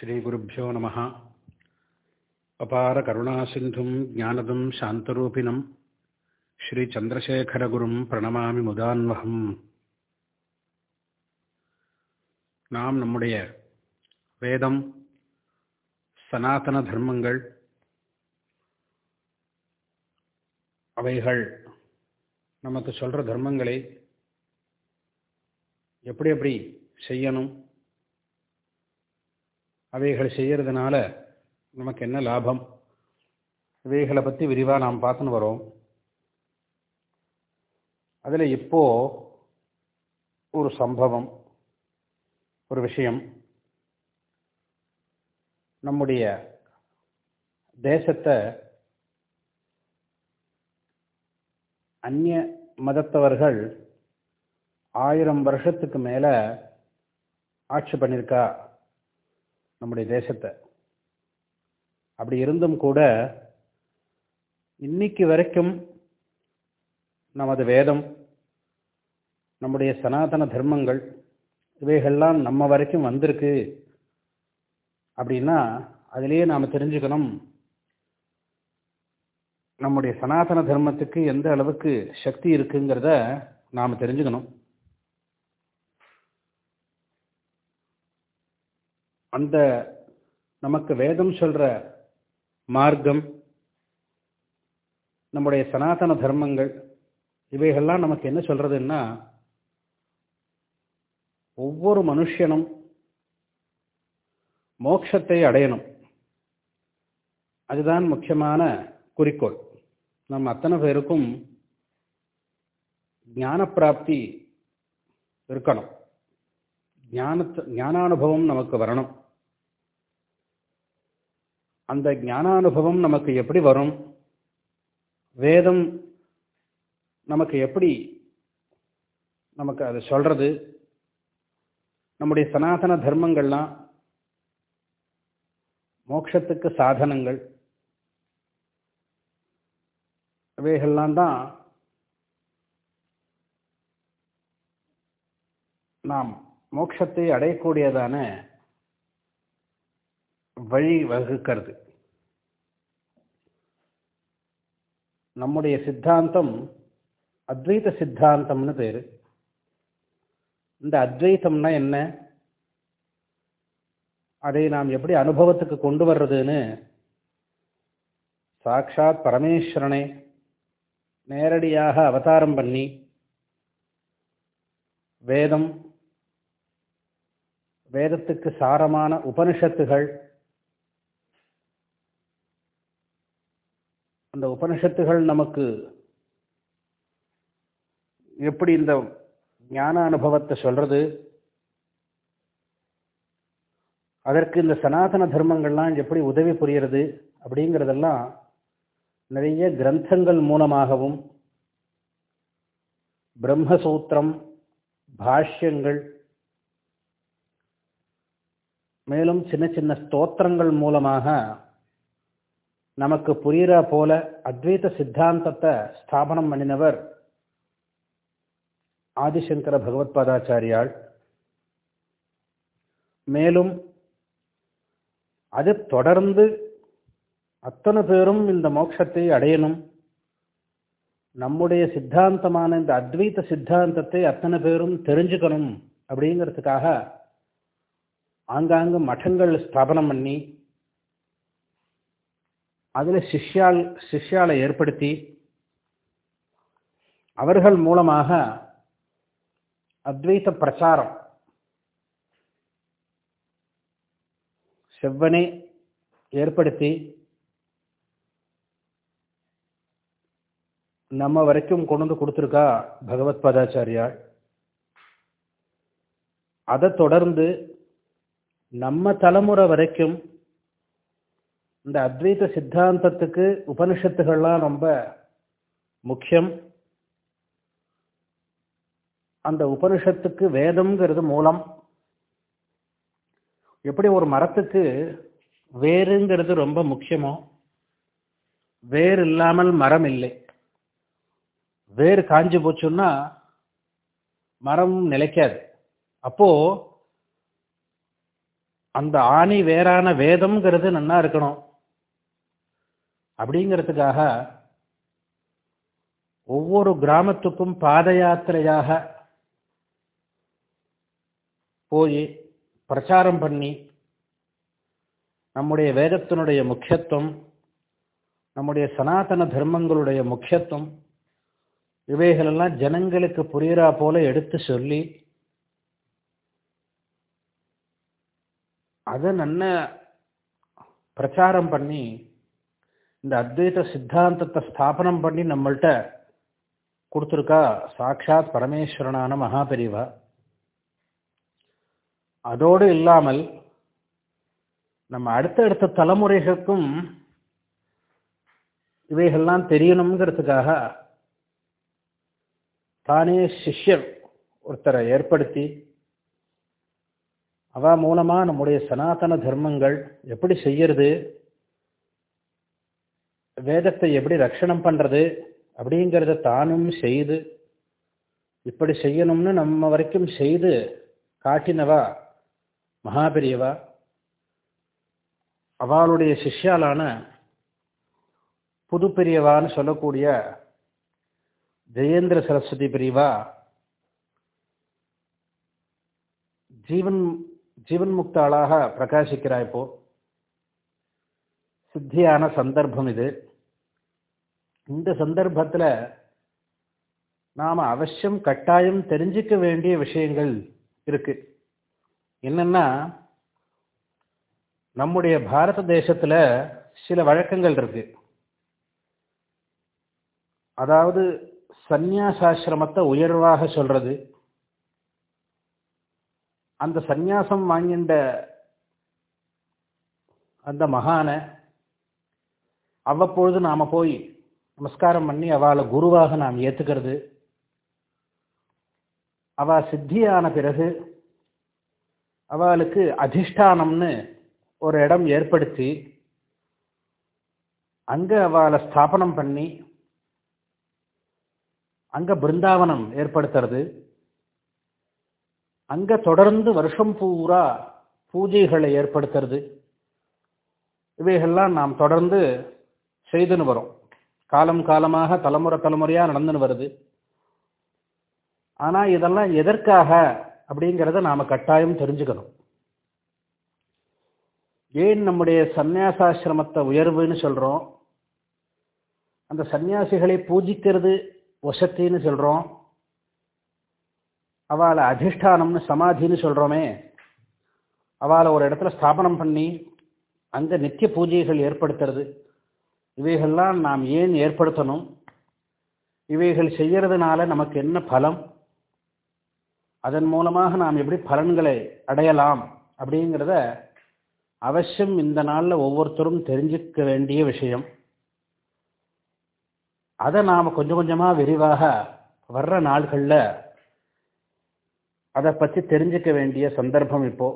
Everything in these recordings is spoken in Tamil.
ஸ்ரீகுருப்போ நம அபார கருணாசிந்தும் ஜானதம் சாந்தரூபிணம். ஸ்ரீ சந்திரசேகரகுரும் பிரணமாமி முதான்வகம். நாம் நம்முடைய வேதம் சனாதன தர்மங்கள் அவைகள் நமக்கு சொல்கிற தர்மங்களை எப்படி எப்படி செய்யணும் அவைகளை செய்கிறதுனால நமக்கு என்ன லாபம்? இவைகளை பற்றி விரிவாக நாம் பார்த்துன்னு வரோம். அதில் இப்போ ஒரு சம்பவம் ஒரு விஷயம். நம்முடைய தேசத்தை அந்நிய மதத்தவர்கள் ஆயிரம் வருஷத்துக்கு மேலே ஆட்சி பண்ணியிருக்கா? நம்முடைய தேசத்தை. அப்படி இருந்தும் கூட இன்னைக்கு வரைக்கும் நமது வேதம் நம்முடைய சனாதன தர்மங்கள் இவைகள்லாம் நம்ம வரைக்கும் வந்திருக்கு அப்படின்னா அதிலேயே நாம் தெரிஞ்சுக்கணும் நம்முடைய சனாதன தர்மத்துக்கு எந்த அளவுக்கு சக்தி இருக்குங்கிறத நாம் தெரிஞ்சுக்கணும். அந்த நமக்கு வேதம் சொல்கிற மார்க்கம் நம்முடைய சனாதன தர்மங்கள் இவைகள்லாம் நமக்கு என்ன சொல்கிறதுன்னா ஒவ்வொரு மனுஷனும் மோட்சத்தை அடையணும். அதுதான் முக்கியமான குறிக்கோள். நம்ம அத்தனை பேருக்கும் ஞான பிராப்தி இருக்கணும். ஞானத்தை ஞானானுபவம் நமக்கு வரணும். அந்த ஞானானுபவம் நமக்கு எப்படி வரும்? வேதம் நமக்கு எப்படி நமக்கு அது சொல்கிறது நம்முடைய சனாதன தர்மங்கள்லாம் மோட்சத்துக்கு சாதனங்கள். இவைகள்லாம் தான் நாம் மோட்சத்தை அடையக்கூடியதான வழி வகுக்கிறது. நம்முடைய சித்தாந்தம் அத்வைத சித்தாந்தம்னு பேர். இந்த அத்வைத்தம்னா என்ன? அதை நாம் எப்படி அனுபவத்துக்கு கொண்டு வர்றதுன்னு சாட்சாத் பரமேஸ்வரனை நேரடியாக அவதாரம் பண்ணி வேதம் வேதத்துக்கு சாரமான உபனிஷத்துகள் உபனிஷத்துகள் நமக்கு எப்படி இந்த ஞான அனுபவத்தை சொல்றது? அதற்கு இந்த சனாதன தர்மங்கள்லாம் எப்படி உதவி புரியறது அப்படிங்கிறதெல்லாம் நிறைய கிரந்தங்கள் மூலமாகவும் பிரம்மசூத்திரம் பாஷ்யங்கள் மேலும் சின்ன சின்ன ஸ்தோத்திரங்கள் மூலமாக நமக்கு புரிகிற போல அத்வைத சித்தாந்தத்தை ஸ்தாபனம் பண்ணினவர் ஆதிசங்கர பகவத்பாதாச்சாரியால் மேலும் அது தொடர்ந்து அத்தனை பேரும் இந்த மோட்சத்தை அடையணும். நம்முடைய சித்தாந்தமான இந்த அத்வைத சித்தாந்தத்தை அத்தனை பேரும் தெரிஞ்சுக்கணும் அப்படிங்கிறதுக்காக ஆங்காங்கு மட்டங்கள் ஸ்தாபனம் பண்ணி அதில் சிஷ்யால் சிஷ்யாலை ஏற்படுத்தி அவர்கள் மூலமாக அத்வைத பிரச்சாரம். செவ்வனை ஏற்படுத்தி நம்ம வரைக்கும் கொண்டு வந்து கொடுத்துருக்கா பகவத் பதாச்சாரியார். அதை தொடர்ந்து நம்ம தலைமுறை வரைக்கும் இந்த அத்வைத சித்தாந்தத்துக்கு உபனிஷத்துகள்லாம் ரொம்ப முக்கியம். அந்த உபனிஷத்துக்கு வேதம்ங்கிறது மூலம். எப்படி ஒரு மரத்துக்கு வேருங்கிறது ரொம்ப முக்கியமோ? வேர் இல்லாமல் மரம் இல்லை. வேர் காஞ்சி போச்சுன்னா மரம் நிலைக்காது. அப்போ அந்த ஆணி வேறான வேதம்ங்கிறது நன்னா இருக்கணும். அப்படிங்கிறதுக்காக ஒவ்வொரு கிராமத்துக்கும் பாத யாத்திரையாக போய் பிரச்சாரம் பண்ணி நம்முடைய வேதத்தினுடைய முக்கியத்துவம் நம்முடைய சனாதன தர்மங்களுடைய முக்கியத்துவம் இவைகளெல்லாம் ஜனங்களுக்கு புரிகிறா போல எடுத்து சொல்லி அதை நன்ன பிரச்சாரம் பண்ணி இந்த அத்வைத சித்தாந்தத்தை ஸ்தாபனம் பண்ணி நம்மள்கிட்ட கொடுத்துருக்கா சாட்சாத் பரமேஸ்வரனான மகாபெரிவா. அதோடு இல்லாமல் நம்ம அடுத்தடுத்த தலைமுறைகளுக்கும் இவைகள்லாம் தெரியணுங்கிறதுக்காக தானே சிஷ்யர் ஒருத்தரை ஏற்படுத்தி அவ மூலமாக நம்முடைய சனாதன தர்மங்கள் எப்படி செய்யறது வேதத்தை எப்படி ரட்சணம் பண்ணுறது அப்படிங்கிறத தானும் செய்து இப்படி செய்யணும்னு நம்ம வரைக்கும் செய்து காட்டினவா? மகாபெரியவா? அவளுடைய சிஷ்யாலான புது பெரியவான்னு சொல்லக்கூடிய ஜெயேந்திர சரஸ்வதி பிரிவா ஜீவன் ஜீவன் முக்தாளாக பிரகாசிக்கிறாய் இப்போ சித்தியான சந்தர்ப்பம் இது. இந்த சந்தர்ப்பத்தில் நாம் அவசியம் கட்டாயம் தெரிஞ்சிக்க வேண்டிய விஷயங்கள் இருக்கு. என்னன்னா நம்முடைய பாரத தேசத்தில் சில வழக்கங்கள் இருக்கு. அதாவது சந்நியாசாசிரமத்தை உயர்வாக சொல்றது. அந்த சந்நியாசம் வாங்கின்ற அந்த மகானை அவ்வப்பொழுது நாம் போய் நமஸ்காரம் பண்ணி அவளை குருவாக நாம் ஏற்றுக்கிறது அவ சித்தியான பிறகு அவளுக்கு அதிஷ்டானம்னு ஒரு இடம் ஏற்படுத்தி அங்கே அவளை ஸ்தாபனம் பண்ணி அங்கே பிருந்தாவனம் ஏற்படுத்துறது. அங்கே தொடர்ந்து வருஷம் பூரா பூஜைகளை ஏற்படுத்துறது. இவைகள்லாம் நாம் தொடர்ந்து செய்துன்னு வரோம். காலம் காலமாக தலைமுறை தலைமுறையாக நடந்துன்னு வருது. ஆனால் இதெல்லாம் எதற்காக அப்படிங்கிறத நாம் கட்டாயம் தெரிஞ்சுக்கணும். ஏன் நம்முடைய சந்நியாசாசிரமத்தை உயர்வுன்னு சொல்கிறோம் அந்த சன்னியாசிகளை பூஜிக்கிறது வசத்தின்னு சொல்கிறோம் அவளை அதிஷ்டானம்னு சமாதின்னு சொல்கிறோமே அவளை ஒரு இடத்துல ஸ்தாபனம் பண்ணி அங்கே நித்திய பூஜைகள் ஏற்படுத்துறது. இவைகள்லாம் நாம் ஏன் ஏற்படுத்தணும்? இவைகள் செய்கிறதுனால நமக்கு என்ன பலம்? அதன் மூலமாக நாம் எப்படி பலன்களை அடையலாம்? அப்படிங்கிறத அவசியம் இந்த நாளில் ஒவ்வொருத்தரும் தெரிஞ்சுக்க வேண்டிய விஷயம். அதை நாம் கொஞ்சம் கொஞ்சமாக விரிவாக வர்ற நாள்களில் அதை பற்றி தெரிஞ்சுக்க வேண்டிய சந்தர்ப்பம் இப்போ.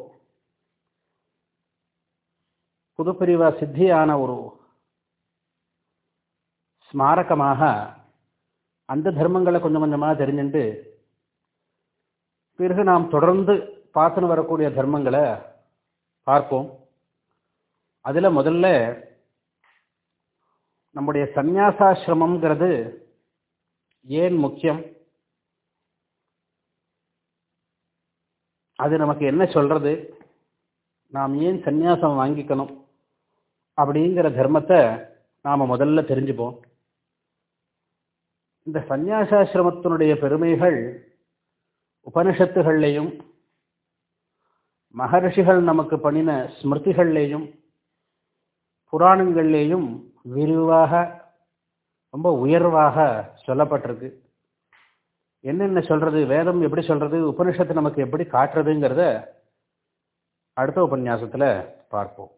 புதுப்பிரிவா சித்தியான ஒரு ஸ்மாரகமாக அந்த தர்மங்களை கொஞ்சம் கொஞ்சமாக தெரிஞ்சுட்டு பிறகு நாம் தொடர்ந்து பார்த்துன்னு வரக்கூடிய தர்மங்களை பார்ப்போம். அதில் முதல்ல நம்முடைய சந்நியாசாசிரமம்ங்கிறது ஏன் முக்கியம்? அது நமக்கு என்ன சொல்றது? நாம் ஏன் சந்நியாசம் வாங்கிக்கணும்? அப்படிங்கிற தர்மத்தை நாம் முதல்ல தெரிஞ்சுப்போம். இந்த சந்நியாசாசிரமத்தினுடைய பெருமைகள் உபனிஷத்துகள்லையும் மகர்ஷிகள் நமக்கு பண்ணின ஸ்மிருதிகள்லேயும் புராணங்கள்லேயும் விரிவாக ரொம்ப உயர்வாக சொல்லப்பட்டிருக்கு. என்னென்ன சொல்கிறது வேதம் எப்படி சொல்கிறது உபனிஷத்து நமக்கு எப்படி காட்டுறதுங்கிறத அடுத்த உபன்யாசத்தில் பார்ப்போம்.